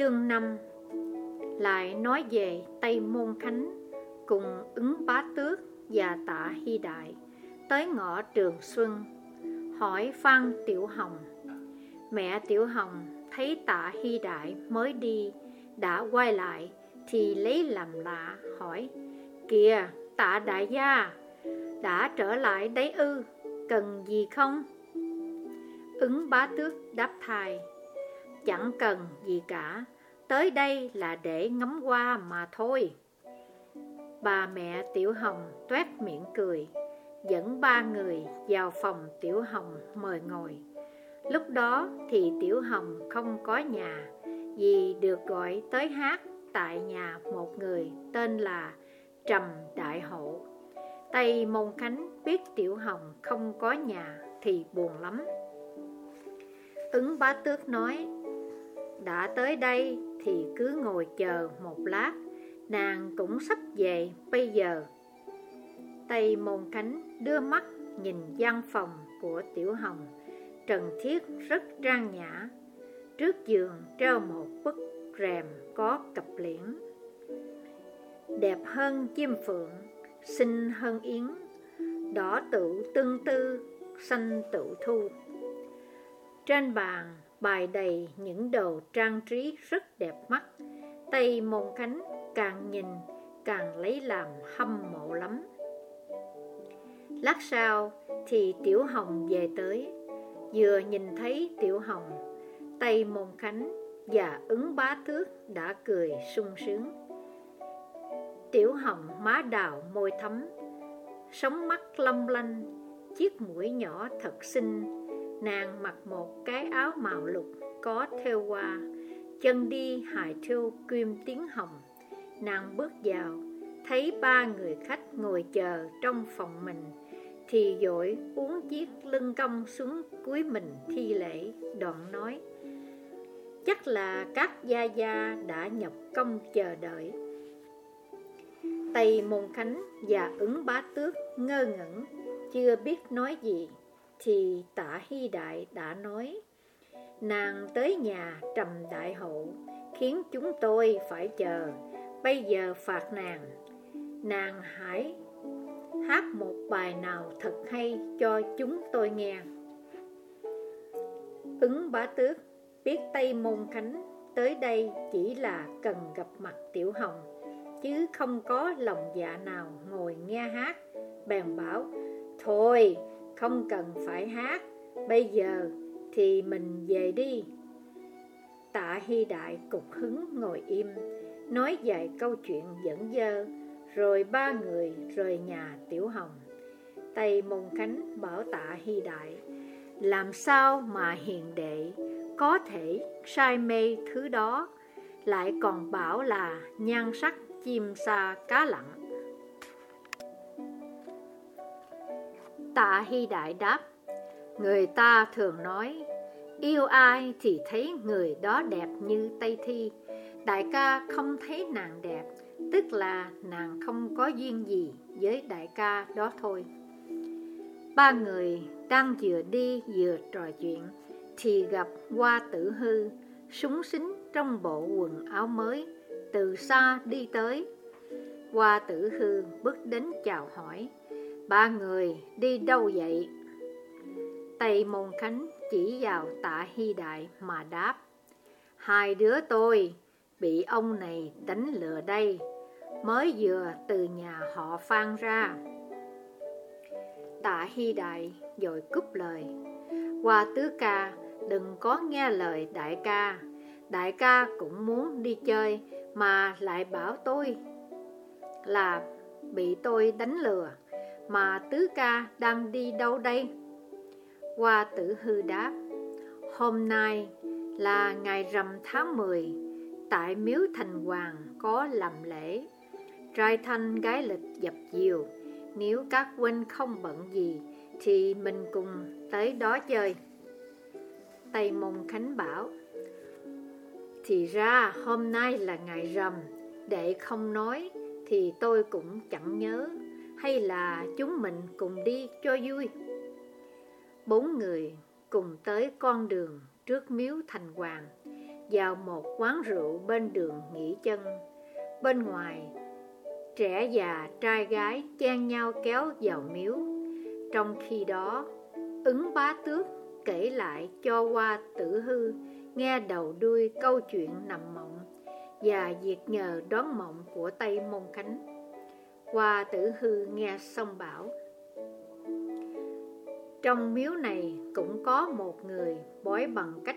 Chương 5 Lại nói về Tây Môn Khánh cùng ứng bá tước và tạ hy đại tới ngõ Trường Xuân, hỏi Phan Tiểu Hồng Mẹ Tiểu Hồng thấy tạ hy đại mới đi, đã quay lại thì lấy làm lạ, hỏi, Kìa, tạ đại gia, đã trở lại đấy ư, cần gì không? Ứng bá tước đáp thai Chẳng cần gì cả. Tới đây là để ngắm qua mà thôi. Bà mẹ Tiểu Hồng toét miệng cười. Dẫn ba người vào phòng Tiểu Hồng mời ngồi. Lúc đó thì Tiểu Hồng không có nhà, Vì được gọi tới hát tại nhà một người tên là Trầm Đại Hộ Tây Môn Khánh biết Tiểu Hồng không có nhà thì buồn lắm. Ứng bá tước nói đã tới đây thì cứ ngồi chờ một lát Nàng cũng sắp về bây giờ. Tây Môn Khánh đưa mắt nhìn gian phòng của Tiểu Hồng. Trần Thiết rất trang nhã. Trước giường treo một bức rèm có cặp liễn. Đẹp hơn chim phượng, xinh hơn yến. Đỏ tự tương tư, xanh tự thu. Trên bàn bài đầy những đồ trang trí rất đẹp mắt. Tây Môn Khánh càng nhìn càng lấy làm hâm mộ lắm. Lát sau thì Tiểu Hồng về tới. Vừa nhìn thấy Tiểu Hồng Tây Môn Khánh và ứng bá thước đã cười sung sướng. Tiểu Hồng má đào môi thấm Sống mắt long lanh, Chiếc mũi nhỏ thật xinh Nàng mặc một cái áo màu lục Có theo hoa, Chân đi hài thêu kim tiếng hồng. Nàng bước vào, Thấy ba người khách ngồi chờ trong phòng mình, Thì dội uống chiếc lưng cong xuống cuối mình thi lễ, Đoạn nói, Chắc là các gia gia đã nhập công chờ đợi. Tây Môn Khánh và ứng bá tước ngơ ngẩn, Chưa biết nói gì. Thì tạ hy đại đã nói, Nàng tới nhà trầm đại hậu, Khiến chúng tôi phải chờ. Bây giờ phạt nàng. Nàng hãy hát một bài nào thật hay cho chúng tôi nghe. Ứng bá tước biết Tây Môn Khánh tới đây chỉ là cần gặp mặt Tiểu Hồng, Chứ không có lòng dạ nào ngồi nghe hát, Bèn bảo, Thôi không cần phải hát. Bây giờ thì mình về đi. Tạ Hy Đại cục hứng ngồi im, Nói vài câu chuyện dẫn dơ, Rồi ba người rời nhà Tiểu Hồng. Tây Môn Khánh bảo Tạ Hy Đại, Làm sao mà hiền đệ, có thể say mê thứ đó, Lại còn bảo là nhan sắc chim sa cá lặng Tạ Hy Đại đáp, Người ta thường nói, Yêu ai thì thấy người đó đẹp như Tây Thi. Đại ca không thấy nàng đẹp, Tức là nàng không có duyên gì với đại ca đó thôi. Ba người đang vừa đi vừa trò chuyện Thì gặp Hoa Tử Hư Súng xính trong bộ quần áo mới Từ xa đi tới. Hoa Tử Hư bước đến chào hỏi. Ba người đi đâu vậy? Tây Môn Khánh chỉ vào tạ hy đại mà đáp, Hai đứa tôi bị ông này đánh lừa đây, Mới vừa từ nhà họ phan ra. Tạ hy đại rồi cúp lời, Qua tứ ca, đừng có nghe lời đại ca. Đại ca cũng muốn đi chơi Mà lại bảo tôi Là bị tôi đánh lừa. Mà tứ ca đang đi đâu đây? Hoa tử hư đáp, Hôm nay là ngày rằm tháng 10 Tại miếu thành hoàng có làm lễ. Trai thanh gái lịch dập diều Nếu các huynh không bận gì Thì mình cùng tới đó chơi. Tây Môn Khánh bảo, Thì ra hôm nay là ngày rằm, Để không nói Thì tôi cũng chẳng nhớ. Hay là chúng mình cùng đi cho vui Bốn người cùng tới con đường trước miếu thành hoàng vào một quán rượu bên đường nghỉ chân. Bên ngoài, trẻ già trai gái chen nhau kéo vào miếu. Trong khi đó, ứng bá tước kể lại cho qua tử hư nghe đầu đuôi câu chuyện nằm mộng và việc nhờ đón mộng của Tây Môn Khánh. Qua tử hư nghe xong bảo, Trong miếu này cũng có một người bói bằng cách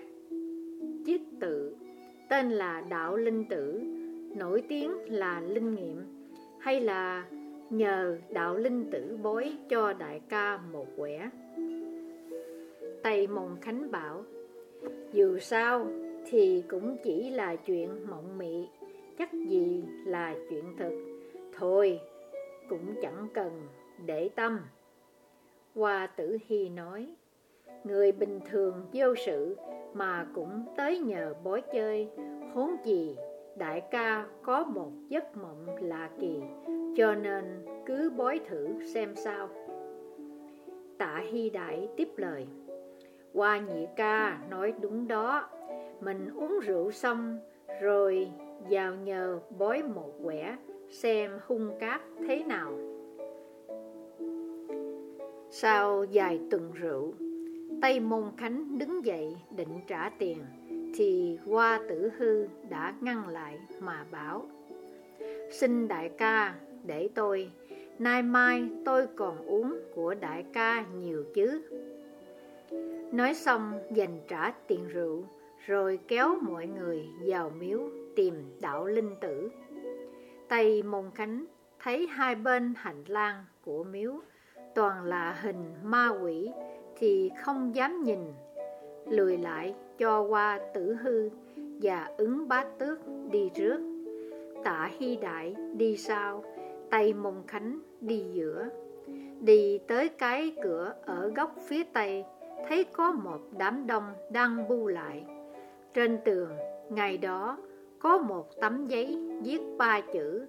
chiết tự, Tên là Đạo Linh Tử, Nổi tiếng là Linh Nghiệm, Hay là nhờ Đạo Linh Tử bói cho đại ca một quẻ. Tây Môn Khánh bảo, Dù sao thì cũng chỉ là chuyện mộng mị, Chắc gì là chuyện thực. Thôi cũng chẳng cần để tâm. Hoa tử hy nói, Người bình thường vô sự mà cũng tới nhờ bói chơi. Huống gì đại ca có một giấc mộng lạ kỳ, Cho nên cứ bói thử xem sao. Tạ Hy Đại tiếp lời, Hoa nhị ca nói đúng đó. Mình uống rượu xong Rồi vào nhờ bói một quẻ Xem hung cát thế nào. Sau vài tuần rượu, Tây Môn Khánh đứng dậy định trả tiền, Thì Hoa Tử Hư đã ngăn lại mà bảo, Xin đại ca để tôi, Nay mai tôi còn uống của đại ca nhiều chứ. Nói xong dành trả tiền rượu, Rồi kéo mọi người vào miếu tìm đạo linh tử. Tây mông Khánh thấy hai bên hành lang của miếu Toàn là hình ma quỷ Thì không dám nhìn. Lùi lại cho qua tử hư Và ứng bá tước đi trước. Tạ Hy Đại đi sau Tây mông Khánh đi giữa. Đi tới cái cửa ở góc phía tây thấy có một đám đông đang bu lại. Trên tường, ngày đó, có một tấm giấy viết ba chữ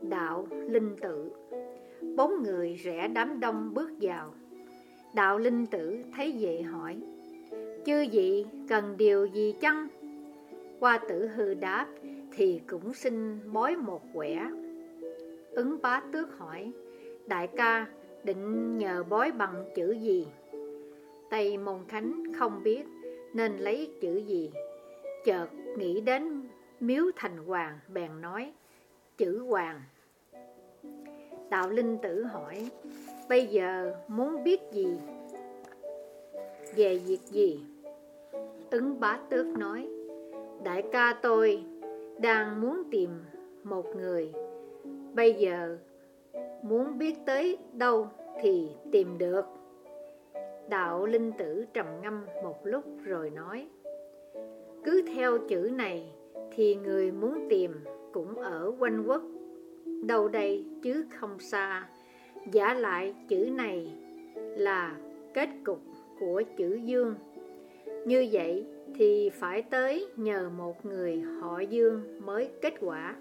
Đạo Linh Tự. Bốn người rẽ đám đông bước vào. Đạo Linh Tử thấy vậy hỏi, Chư vị cần điều gì chăng? Qua tử hư đáp, thì cũng xin bói một quẻ. Ứng bá tước hỏi, Đại ca định nhờ bói bằng chữ gì? Tây Môn Khánh không biết nên lấy chữ gì. Chợt nghĩ đến miếu thành hoàng bèn nói, chữ hoàng. Đạo Linh Tử hỏi, bây giờ muốn biết gì? Về việc gì? Ứng bá tước nói, Đại ca tôi đang muốn tìm một người Bây giờ muốn biết tới đâu thì tìm được Đạo linh tử trầm ngâm một lúc rồi nói, Cứ theo chữ này thì người muốn tìm cũng ở quanh quốc Đâu đây chứ không xa. Giả lại chữ này là kết cục của chữ dương. Như vậy thì phải tới nhờ một người họ dương mới kết quả.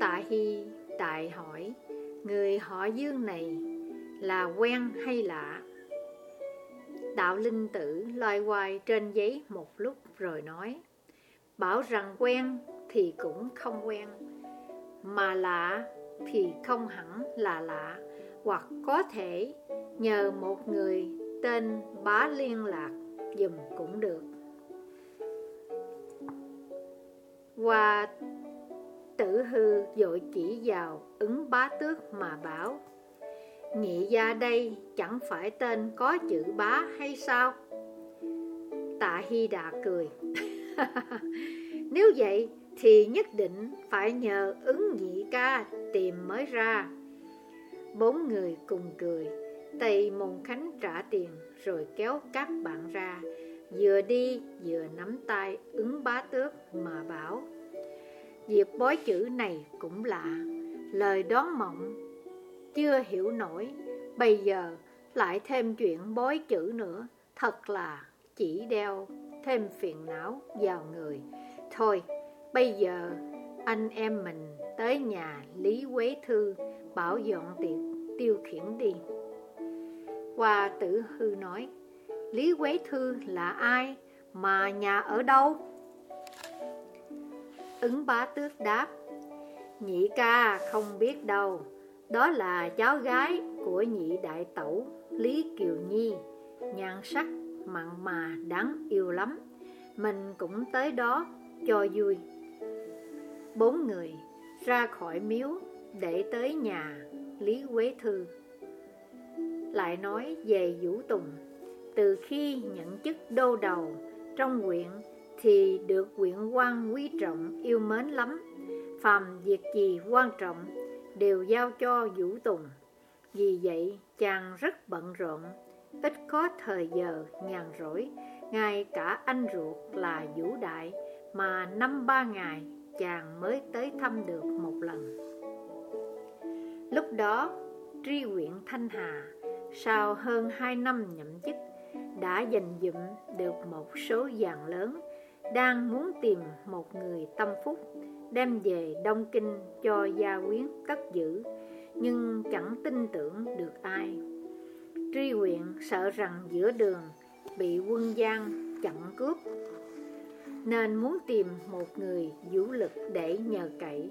Tạ Hy tại hỏi, Người họ dương này là quen hay lạ? Đạo linh tử loay hoay trên giấy một lúc rồi nói Bảo rằng quen thì cũng không quen, Mà lạ thì không hẳn là lạ Hoặc có thể nhờ một người tên bá liên lạc dùm cũng được Qua tử hư dội chỉ vào ứng bá tước mà bảo, Nhị gia đây chẳng phải tên có chữ bá hay sao? Tạ Hy Đà cười. Nếu vậy thì nhất định phải nhờ ứng nhị ca tìm mới ra. Bốn người cùng cười, Tây Môn Khánh trả tiền rồi kéo các bạn ra, vừa đi vừa nắm tay ứng bá tước mà bảo. Việc bói chữ này cũng lạ, lời đoán mộng chưa hiểu nổi Bây giờ lại thêm chuyện bói chữ nữa Thật là chỉ đeo thêm phiền não vào người Thôi, bây giờ anh em mình tới nhà Lý Quế Thư Bảo dọn tiệc tiêu khiển đi Hoa tử hư nói, Lý Quế Thư là ai Mà nhà ở đâu? Ứng bá tước đáp, Nhị ca không biết đâu, Đó là cháu gái của nhị đại tẩu Lý Kiều Nhi, Nhan sắc mặn mà đáng yêu lắm. Mình cũng tới đó cho vui. Bốn người ra khỏi miếu để tới nhà Lý Quế Thư. Lại nói về Vũ Tùng. Từ khi nhận chức đô đầu trong huyện Thì được huyện quan quý trọng, yêu mến lắm. Phàm việc gì quan trọng đều giao cho Vũ Tùng. Vì vậy, chàng rất bận rộn. Ít có thời giờ, nhàn rỗi, Ngay cả anh ruột là Vũ Đại, Mà năm ba ngày, chàng mới tới thăm được một lần. Lúc đó, tri huyện Thanh Hà, Sau hơn hai năm nhậm chức, Đã dành dụm được một số vàng lớn, Đang muốn tìm một người tâm phúc, Đem về Đông Kinh cho gia quyến cất giữ, Nhưng chẳng tin tưởng được ai. Tri huyện sợ rằng giữa đường Bị quân gian chặn cướp nên muốn tìm một người vũ lực để nhờ cậy.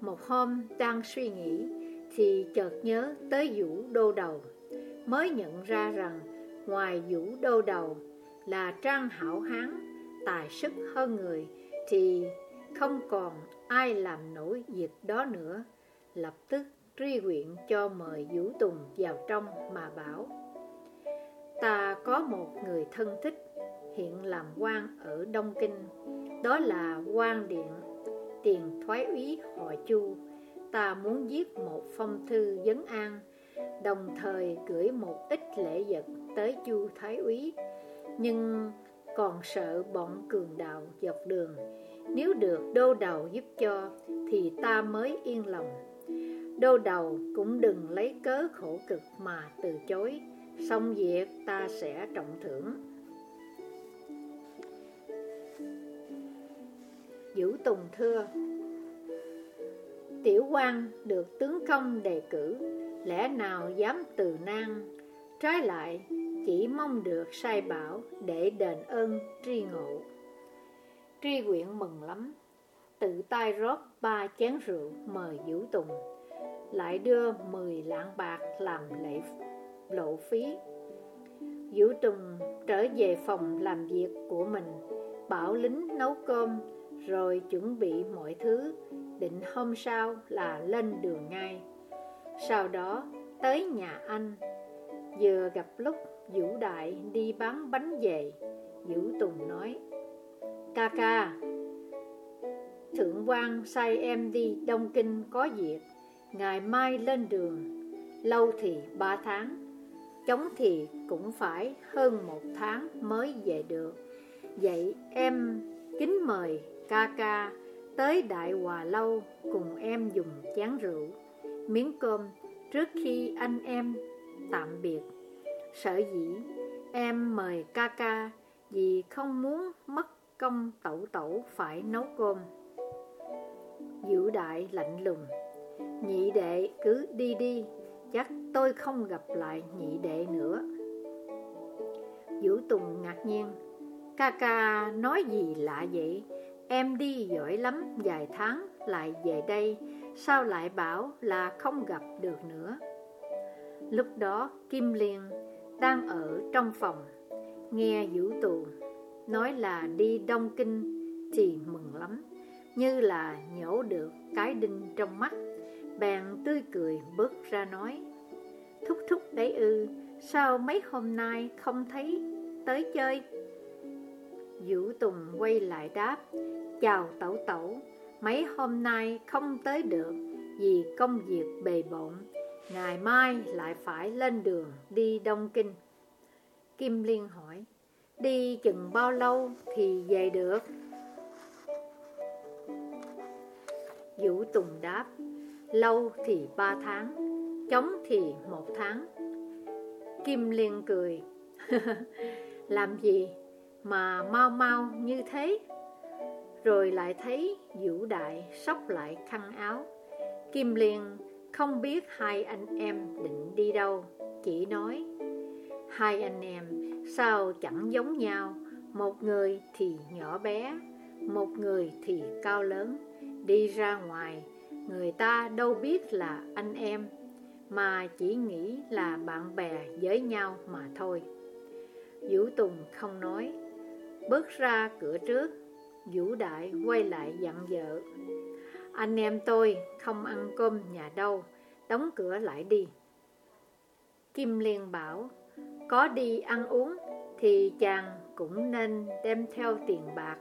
Một hôm đang suy nghĩ thì chợt nhớ tới vũ đô đầu, mới nhận ra rằng ngoài vũ đô đầu là trang hảo hán, tài sức hơn người thì không còn ai làm nổi việc đó nữa. Lập tức tri huyện cho mời Vũ Tùng vào trong mà bảo Ta có một người thân thích hiện làm quan ở Đông Kinh, đó là quan điện tiền thoái úy họ Chu. Ta muốn viết một phong thư vấn an, đồng thời gửi một ít lễ vật tới Chu Thái úy, nhưng còn sợ bọn cường đạo dọc đường. Nếu được đô đầu giúp cho thì ta mới yên lòng. Đô đầu cũng đừng lấy cớ khổ cực mà từ chối, xong việc ta sẽ trọng thưởng. Giữ Tùng thưa Tiểu quan được tướng công đề cử Lẽ nào dám từ nan Trái lại chỉ mong được sai bảo Để đền ơn tri ngộ. Tri quyện mừng lắm. Tự tay rót ba chén rượu mời Vũ Tùng. Lại đưa 10 lạng bạc làm lễ lộ phí. Vũ Tùng trở về phòng làm việc của mình Bảo lính nấu cơm rồi chuẩn bị mọi thứ, định hôm sau là lên đường ngay. Sau đó tới nhà anh, vừa gặp lúc Vũ Đại đi bán bánh về, Vũ Tùng nói, Ca ca, Thượng quan sai em đi Đông Kinh có việc, ngày mai lên đường, lâu thì ba tháng, chống thì cũng phải hơn một tháng mới về được. Vậy em kính mời ca ca tới Đại Hòa Lâu cùng em dùng chén rượu, miếng cơm trước khi anh em tạm biệt. Sở dĩ em mời ca ca vì không muốn mất công tẩu tẩu phải nấu cơm. Vũ đại lạnh lùng, nhị đệ cứ đi đi, chắc tôi không gặp lại nhị đệ nữa. Vũ Tùng ngạc nhiên, ca ca nói gì lạ vậy? Em đi giỏi lắm vài tháng lại về đây Sao lại bảo là không gặp được nữa Lúc đó Kim Liên đang ở trong phòng Nghe Vũ Tù nói là đi Đông Kinh Thì mừng lắm Như là nhổ được cái đinh trong mắt bạn tươi cười bước ra nói, Thúc thúc đấy ư, Sao mấy hôm nay không thấy tới chơi? Vũ Tùng quay lại đáp, Chào tẩu tẩu, Mấy hôm nay không tới được Vì công việc bề bộn, Ngày mai lại phải lên đường đi Đông Kinh. Kim Liên hỏi, Đi chừng bao lâu thì về được? Vũ Tùng đáp Lâu thì ba tháng Chống thì một tháng. Kim Liên cười. Làm gì mà mau mau như thế? Rồi lại thấy Vũ Đại sóc lại khăn áo. Kim Liên không biết hai anh em định đi đâu, Chỉ nói. Hai anh em sao chẳng giống nhau? Một người thì nhỏ bé, Một người thì cao lớn. Đi ra ngoài Người ta đâu biết là anh em, Mà chỉ nghĩ là bạn bè với nhau mà thôi. Vũ Tùng không nói. Bước ra cửa trước, Vũ Đại quay lại dặn vợ. Anh em tôi không ăn cơm nhà đâu, Đóng cửa lại đi. Kim Liên bảo, Có đi ăn uống Thì chàng cũng nên đem theo tiền bạc.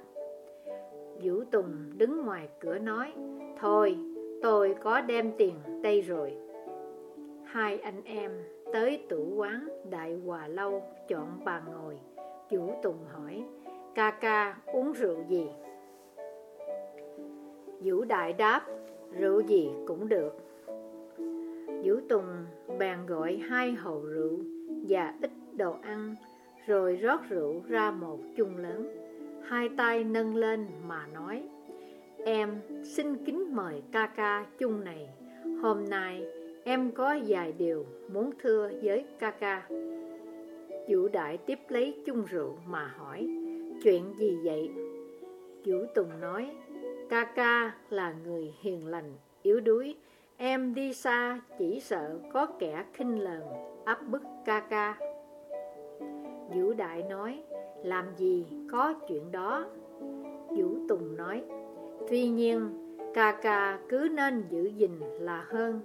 Vũ Tùng đứng ngoài cửa nói, Thôi tôi có đem tiền đây rồi. Hai anh em tới tủ quán Đại Hòa Lâu chọn bàn ngồi. Vũ Tùng hỏi, Ca ca uống rượu gì? Vũ Đại đáp, Rượu gì cũng được. Vũ Tùng bèn gọi hai hầu rượu Và ít đồ ăn, Rồi rót rượu ra một chung lớn. Hai tay nâng lên mà nói Em xin kính mời ca ca chung này. Hôm nay em có vài điều muốn thưa với ca ca. Vũ Đại tiếp lấy chung rượu mà hỏi Chuyện gì vậy? Vũ Tùng nói Ca ca là người hiền lành, yếu đuối. Em đi xa chỉ sợ có kẻ khinh lờn áp bức ca ca. Vũ Đại nói Làm gì có chuyện đó? Vũ Tùng nói Tuy nhiên, ca ca cứ nên giữ gìn là hơn.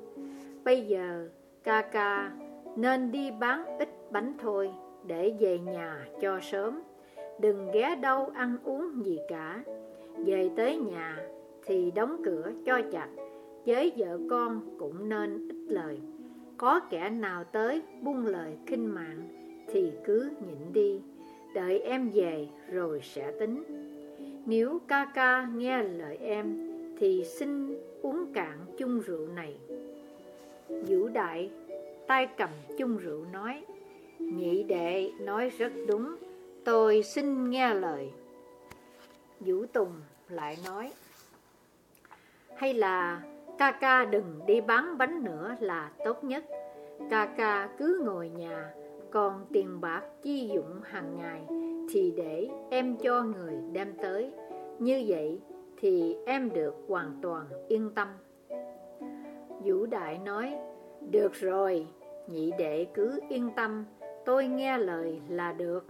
Bây giờ, ca ca nên đi bán ít bánh thôi Để về nhà cho sớm. Đừng ghé đâu ăn uống gì cả. Về tới nhà thì đóng cửa cho chặt. Với vợ con cũng nên ít lời. Có kẻ nào tới buông lời khinh mạng Thì cứ nhịn đi. Đợi em về rồi sẽ tính. Nếu ca ca nghe lời em, Thì xin uống cạn chung rượu này. Vũ Đại tay cầm chung rượu nói, Nhị đệ nói rất đúng, Tôi xin nghe lời. Vũ Tùng lại nói, Hay là ca ca đừng đi bán bánh nữa là tốt nhất. Ca ca cứ ngồi nhà còn tiền bạc chi dụng hàng ngày Thì để em cho người đem tới. Như vậy thì em được hoàn toàn yên tâm. Vũ Đại nói Được rồi, nhị đệ cứ yên tâm Tôi nghe lời là được.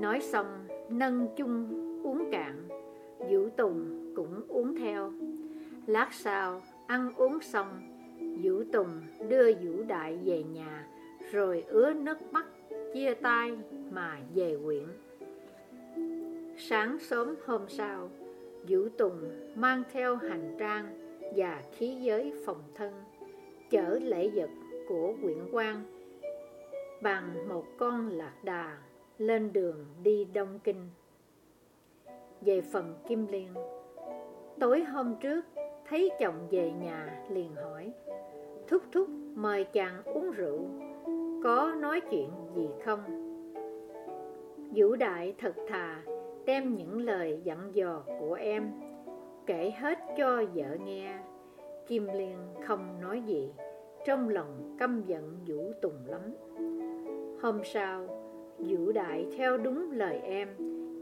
Nói xong nâng chung uống cạn Vũ Tùng cũng uống theo. Lát sau ăn uống xong Vũ Tùng đưa Vũ Đại về nhà rồi ứa nước mắt chia tay mà về huyện Sáng sớm hôm sau Vũ Tùng mang theo hành trang và khí giới phòng thân Chở lễ vật của quyển quan Bằng một con lạc đà lên đường đi Đông Kinh. Về phần Kim Liên, tối hôm trước thấy chồng về nhà liền hỏi, thúc thúc mời chàng uống rượu, có nói chuyện gì không? Vũ Đại thật thà đem những lời dặn dò của em kể hết cho vợ nghe. Kim Liên không nói gì, trong lòng căm giận Vũ Tùng lắm. Hôm sau, Vũ Đại theo đúng lời em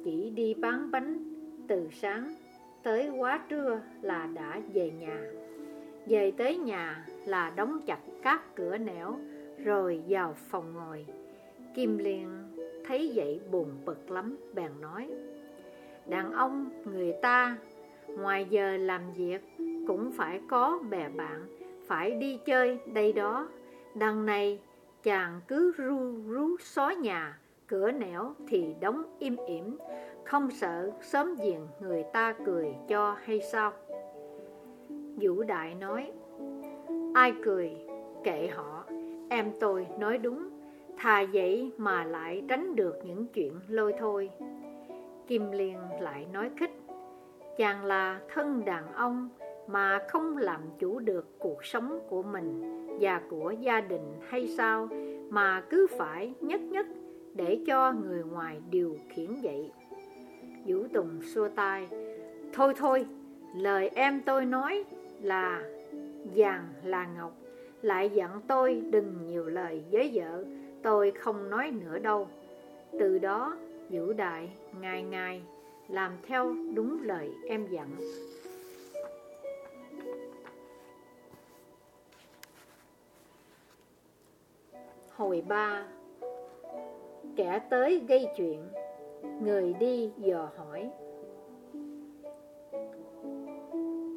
Chỉ đi bán bánh từ sáng Tới quá trưa là đã về nhà Về tới nhà là đóng chặt các cửa nẻo rồi vào phòng ngồi. Kim Liên thấy vậy buồn bực lắm Bèn nói Đàn ông người ta Ngoài giờ làm việc Cũng phải có bè bạn Phải đi chơi đây đó. Đằng này chàng cứ ru rú xó nhà cửa nẻo thì đóng im ỉm, không sợ sớm diện người ta cười cho hay sao? Vũ Đại nói, ai cười, kệ họ, em tôi nói đúng, thà vậy mà lại tránh được những chuyện lôi thôi. Kim Liên lại nói khích, chàng là thân đàn ông mà không làm chủ được cuộc sống của mình và của gia đình hay sao mà cứ phải nhất nhất để cho người ngoài điều khiển vậy. Vũ Tùng xua tay, thôi thôi, lời em tôi nói là vàng là ngọc, lại dặn tôi đừng nhiều lời với vợ, tôi không nói nữa đâu. Từ đó, Vũ Đại ngày ngày làm theo đúng lời em dặn Hồi ba Kẻ tới gây chuyện Người đi dò hỏi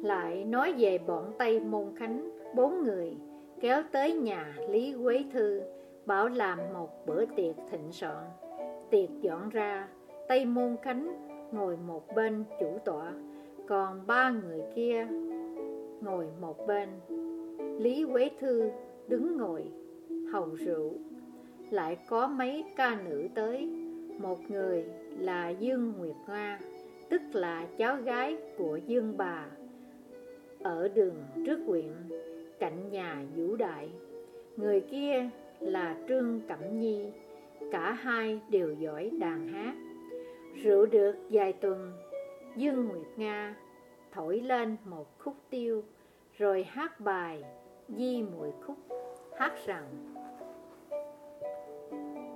Lại nói về bọn Tây Môn Khánh Bốn người kéo tới nhà Lý Quế Thư, Bảo làm một bữa tiệc thịnh soạn. Tiệc dọn ra, Tây Môn Khánh ngồi một bên chủ tọa, Còn ba người kia ngồi một bên. Lý Quế Thư đứng ngồi, hầu rượu. Lại có mấy ca nữ tới, Một người là Dương Nguyệt Hoa, Tức là cháu gái của Dương bà, Ở đường trước huyện. Cạnh nhà Vũ Đại. Người kia là Trương Cẩm Nhi. Cả hai đều giỏi đàn hát. Rượu được vài tuần, Dương Nguyệt Nga thổi lên một khúc tiêu, Rồi hát bài Di Mùi Khúc, Hát rằng,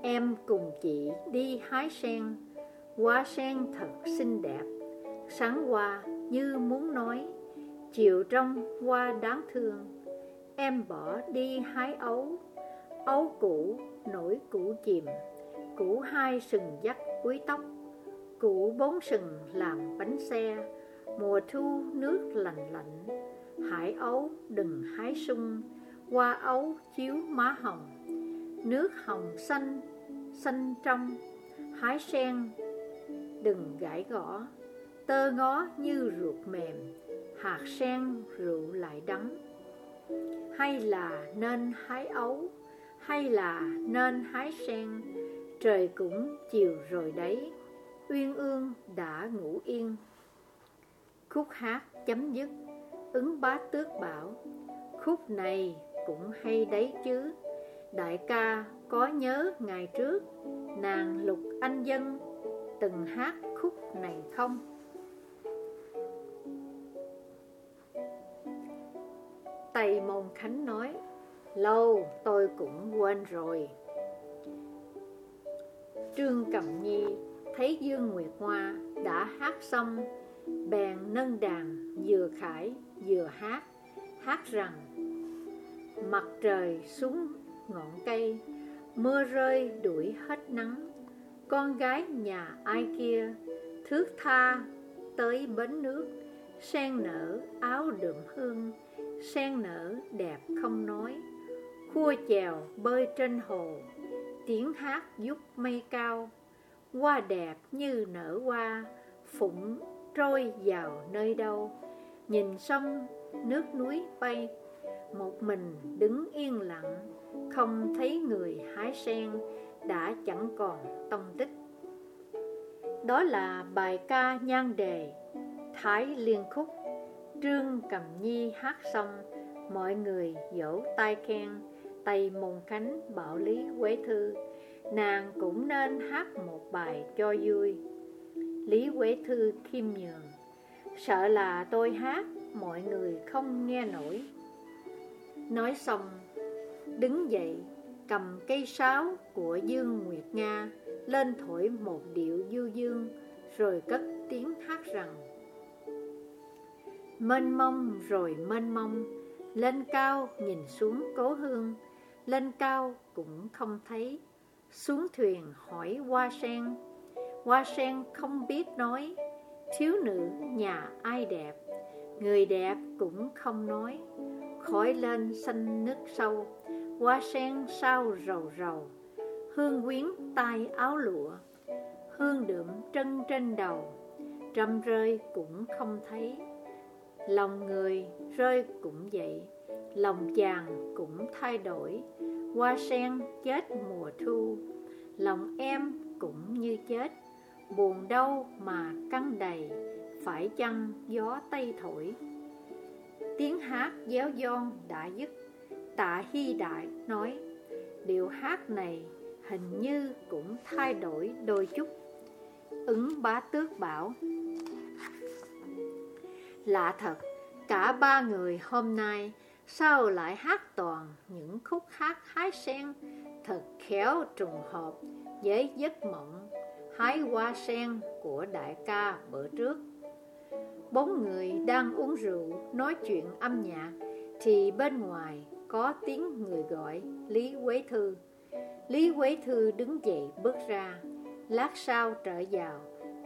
Em cùng chị đi hái sen, Hoa sen thật xinh đẹp, Sáng hoa như muốn nói, Chiều trong hoa đáng thương. Em bỏ đi hái ấu. Ấu cũ nổi cũ chìm. Cũ hai sừng dắt cuối tóc. Cũ bốn sừng làm bánh xe. Mùa thu nước lạnh lạnh. Hải ấu đừng hái sung. Hoa ấu chiếu má hồng. Nước hồng xanh, xanh trong. Hái sen, đừng gãi gõ. Tơ ngó như ruột mềm. Hạt sen rượu lại đắng. Hay là nên hái ấu, Hay là nên hái sen, Trời cũng chiều rồi đấy. Uyên ương đã ngủ yên. Khúc hát chấm dứt, Ứng bá tước bảo, Khúc này cũng hay đấy chứ. Đại ca có nhớ ngày trước, Nàng Lục Anh Dân Từng hát khúc này không? Khánh nói, Lâu, tôi cũng quên rồi. Trương Cẩm Nhi thấy Dương Nguyệt Hoa đã hát xong, Bèn nâng đàn, vừa khải, vừa hát Hát rằng, Mặt trời xuống ngọn cây, Mưa rơi đuổi hết nắng. Con gái nhà ai kia, Thước tha tới bến nước, Sen nở áo đượm hương. Sen nở, đẹp không nói. Khua chèo, bơi trên hồ. Tiếng hát giúp mây cao. Hoa đẹp như nở hoa, Phụng trôi vào nơi đâu. Nhìn sông, nước núi bay. Một mình đứng yên lặng, Không thấy người hái sen, Đã chẳng còn tông tích. Đó là bài ca nhan đề Thái Liên Khúc. Trương Cầm Nhi hát xong, Mọi người dỗ tay khen Tây mùng Khánh bảo Lý Quế Thư. Nàng cũng nên hát một bài cho vui. Lý Quế Thư khiêm nhường, Sợ là tôi hát, mọi người không nghe nổi. Nói xong, Đứng dậy, cầm cây sáo của Dương Nguyệt Nga Lên thổi một điệu du dương, Rồi cất tiếng hát rằng Mênh mông rồi mênh mông. Lên cao nhìn xuống cố hương, Lên cao cũng không thấy. Xuống thuyền hỏi hoa sen. Hoa sen không biết nói, Thiếu nữ, nhà ai đẹp? Người đẹp cũng không nói. Khỏi lên xanh nước sâu, Hoa sen sao rầu rầu. Hương quyến tay áo lụa, Hương đượm trân trên đầu. Trầm rơi cũng không thấy. Lòng người rơi cũng vậy, Lòng chàng cũng thay đổi. Hoa sen chết mùa thu, Lòng em cũng như chết. Buồn đau mà căng đầy, Phải chăng gió tây thổi? Tiếng hát giáo giòn đã dứt, Tạ Hy Đại nói, Điệu hát này hình như cũng thay đổi đôi chút. Ứng bá tước bảo Lạ thật, cả ba người hôm nay Sao lại hát toàn những khúc hát hái sen Thật khéo trùng hợp Với giấc mộng hái hoa sen của đại ca bữa trước. Bốn người đang uống rượu, nói chuyện âm nhạc, thì bên ngoài có tiếng người gọi Lý Quế Thư. Lý Quế Thư đứng dậy bước ra, lát sau trở vào,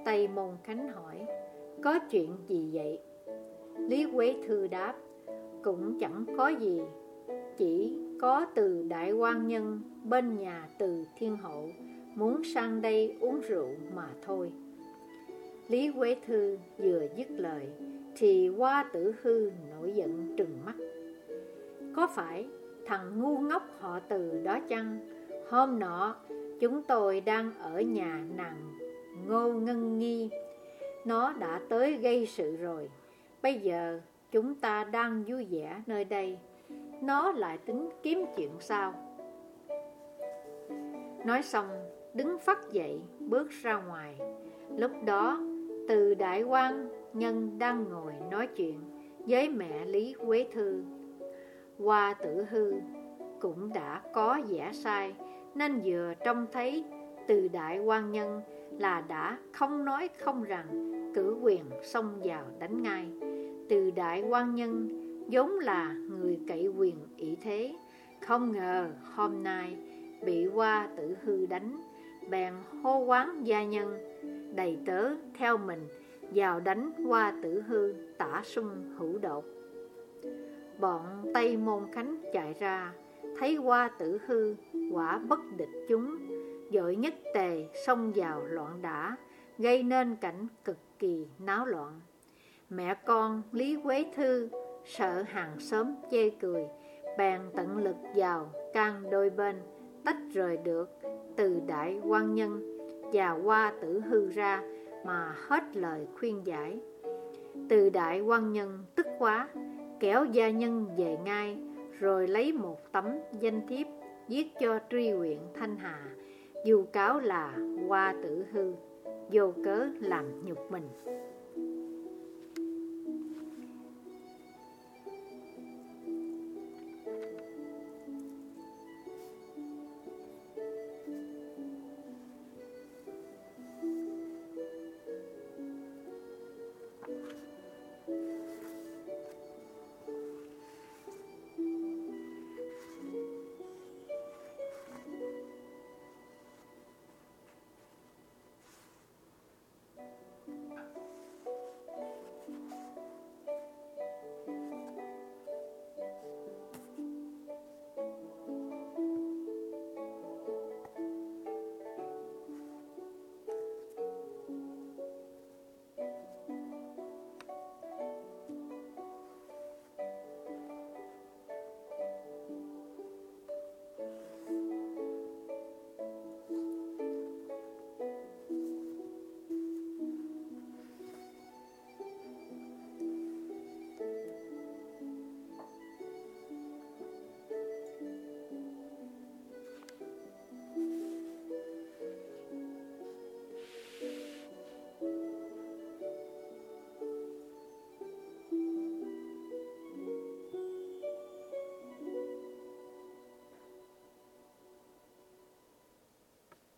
tay môn khánh hỏi, có chuyện gì vậy? Lý Quế Thư đáp, cũng chẳng có gì, chỉ có từ đại quan nhân bên nhà từ thiên hậu muốn sang đây uống rượu mà thôi. Lý Quế Thư vừa dứt lời thì qua tử hư nổi giận trừng mắt. Có phải thằng ngu ngốc họ từ đó chăng? Hôm nọ chúng tôi đang ở nhà nàng Ngô Ngân Nghi. Nó đã tới gây sự rồi. Bây giờ chúng ta đang vui vẻ nơi đây. Nó lại tính kiếm chuyện sao? Nói xong, đứng phát dậy, bước ra ngoài. Lúc đó, từ đại quan nhân đang ngồi nói chuyện với mẹ Lý Quế Thư. Hoa tử hư cũng đã có giả sai, nên vừa trông thấy từ đại quan nhân là đã không nói không rằng cử quyền xông vào đánh ngay. Từ đại quan nhân vốn là người cậy quyền ý thế, không ngờ hôm nay bị qua tử hư đánh, bèn hô quán gia nhân, đầy tớ theo mình vào đánh qua tử hư tả sung hữu đột. Bọn Tây Môn Khánh chạy ra, thấy qua tử hư, quả bất địch chúng, dội nhất tề xông vào loạn đả, gây nên cảnh cực kỳ náo loạn. Mẹ con Lý Quế Thư sợ hàng xóm chê cười, bèn tận lực vào can đôi bên, tách rời được từ đại quan nhân và qua tử hư ra mà hết lời khuyên giải. Từ đại quan nhân tức quá, kéo gia nhân về ngay, rồi lấy một tấm danh thiếp viết cho tri huyện Thanh Hà, dù cáo là qua tử hư, vô cớ làm nhục mình.